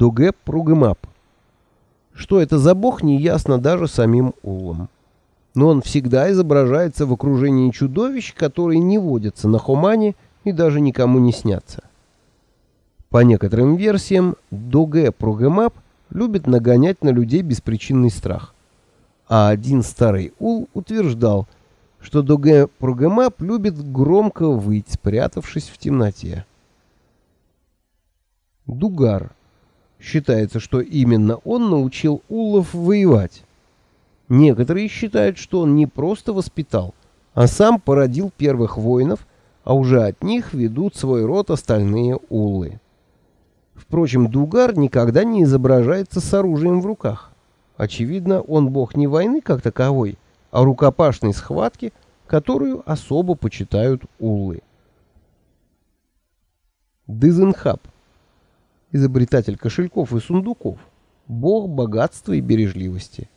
Доге Пругемап. Что это за бог, не ясно даже самим Уллам. Но он всегда изображается в окружении чудовищ, которые не водятся на Хумане и даже никому не снятся. По некоторым версиям, Доге Пругемап любит нагонять на людей беспричинный страх. А один старый Ул утверждал, что Доге Пругемап любит громко выть, спрятавшись в темноте. Дугар. Считается, что именно он научил Улов воевать. Некоторые считают, что он не просто воспитал, а сам породил первых воинов, а уже от них ведут свой род остальные уллы. Впрочем, Дугар никогда не изображается с оружием в руках. Очевидно, он бог не войны как таковой, а рукопашной схватки, которую особо почитают уллы. Дызенхаб изобретатель кошельков и сундуков, бог богатства и бережливости.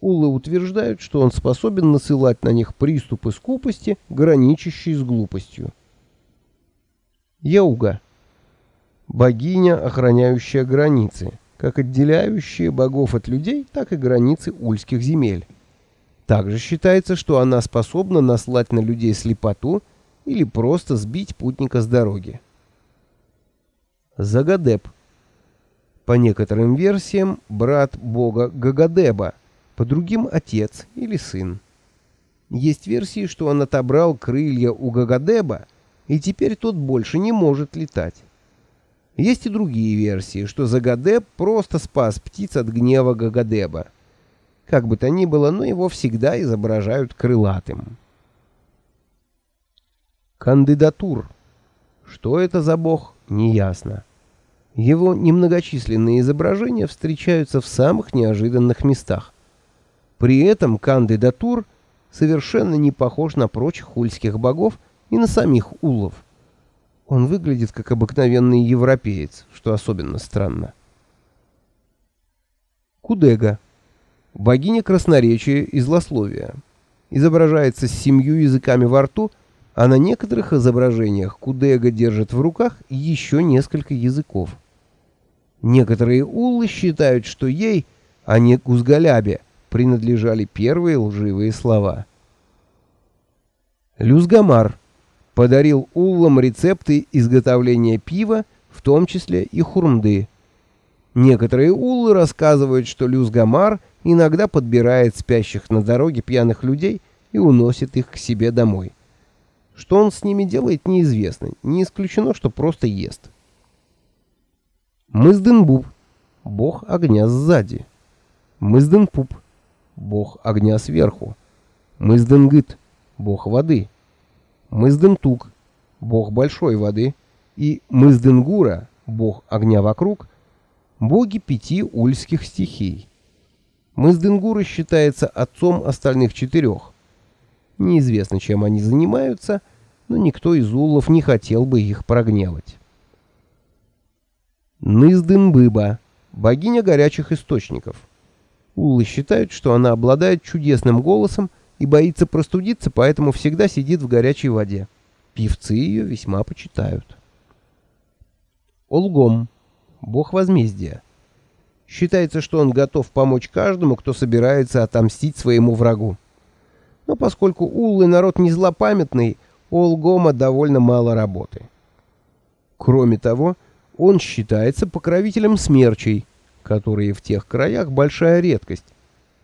Уллы утверждают, что он способен насылать на них приступы скупости, граничащие с глупостью. Яуга. Богиня, охраняющая границы, как отделяющие богов от людей, так и границы ульских земель. Также считается, что она способна наслать на людей слепоту или просто сбить путника с дороги. Загадеп. По некоторым версиям, брат бога Гагадеба, по другим отец или сын. Есть версии, что он отобрал крылья у Гагадеба, и теперь тот больше не может летать. Есть и другие версии, что Загадеб просто спас птиц от гнева Гагадеба. Как бы то ни было, но его всегда изображают крылатым. Кандидатур. Что это за бог, неясно. Его немногочисленные изображения встречаются в самых неожиданных местах. При этом кандидатур совершенно не похож на прочих ульских богов и на самих улов. Он выглядит как обыкновенный европеец, что особенно странно. Кудега. Богиня красноречия и злословия. Изображается с семью языками во рту, а на некоторых изображениях Кудега держит в руках еще несколько языков. Некоторые уллы считают, что ей, а не Кузгалябе, принадлежали первые лживые слова. Люзгамар подарил уллам рецепты изготовления пива, в том числе и хурмды. Некоторые уллы рассказывают, что Люзгамар иногда подбирает спящих на дороге пьяных людей и уносит их к себе домой. Что он с ними делает, неизвестно. Не исключено, что просто ест. Мызденбуб, бог огня сзади. Мызденпуп, бог огня сверху. Мызденгыт, бог воды. Мыздентук, бог большой воды. И Мызденгура, бог огня вокруг, боги пяти ульских стихий. Мызденгура считается отцом остальных четырех. Неизвестно, чем они занимаются, но никто из улов не хотел бы их прогневать. Ныздынбыба, богиня горячих источников. Улы считают, что она обладает чудесным голосом и боится простудиться, поэтому всегда сидит в горячей воде. Певцы ее весьма почитают. Олгом, бог возмездия. Считается, что он готов помочь каждому, кто собирается отомстить своему врагу. Но поскольку Уллы народ не злопамятный, у Олгома довольно мало работы. Кроме того, он считается покровителем смерчей, которые в тех краях большая редкость,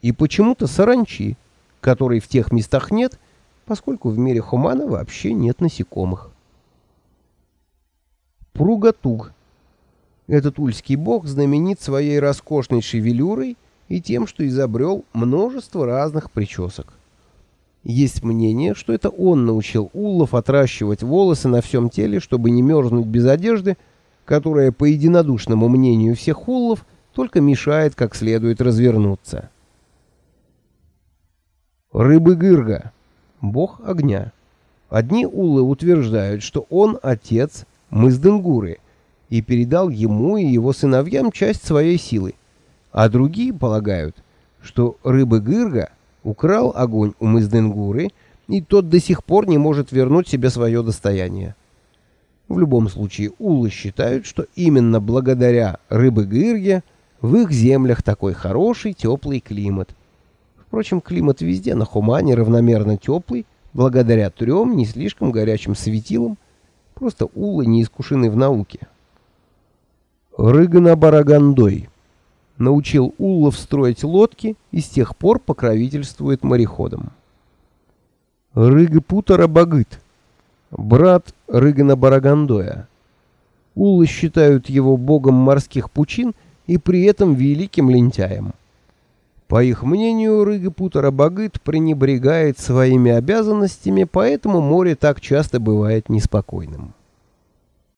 и почему-то саранчи, которой в тех местах нет, поскольку в мире Хумана вообще нет насекомых. Пругатуг. Этот ульский бог знаменит своей роскошной шевелюрой и тем, что изобрел множество разных причесок. Есть мнение, что это он научил уллов отращивать волосы на всем теле, чтобы не мерзнуть без одежды, которая, по единодушному мнению всех хуллов, только мешает как следует развернуться. Рыбы Гырга, бог огня. Одни уллы утверждают, что он отец Мызденгуры и передал ему и его сыновьям часть своей силы, а другие полагают, что рыбы Гырга украл огонь у Мызденгуры, и тот до сих пор не может вернуть себе свое достояние. В любом случае, уллы считают, что именно благодаря рыбы-гырге в их землях такой хороший теплый климат. Впрочем, климат везде на Хумане равномерно теплый, благодаря трем не слишком горячим светилам, просто уллы не искушены в науке. Рыгана Барагандой научил уллов строить лодки и с тех пор покровительствует мореходам. Рыга Путара Багыт, брат Рыгана Барагандоя. Уллы считают его богом морских пучин и при этом великим лентяем. По их мнению, Рыга Путара Багыт пренебрегает своими обязанностями, поэтому море так часто бывает неспокойным.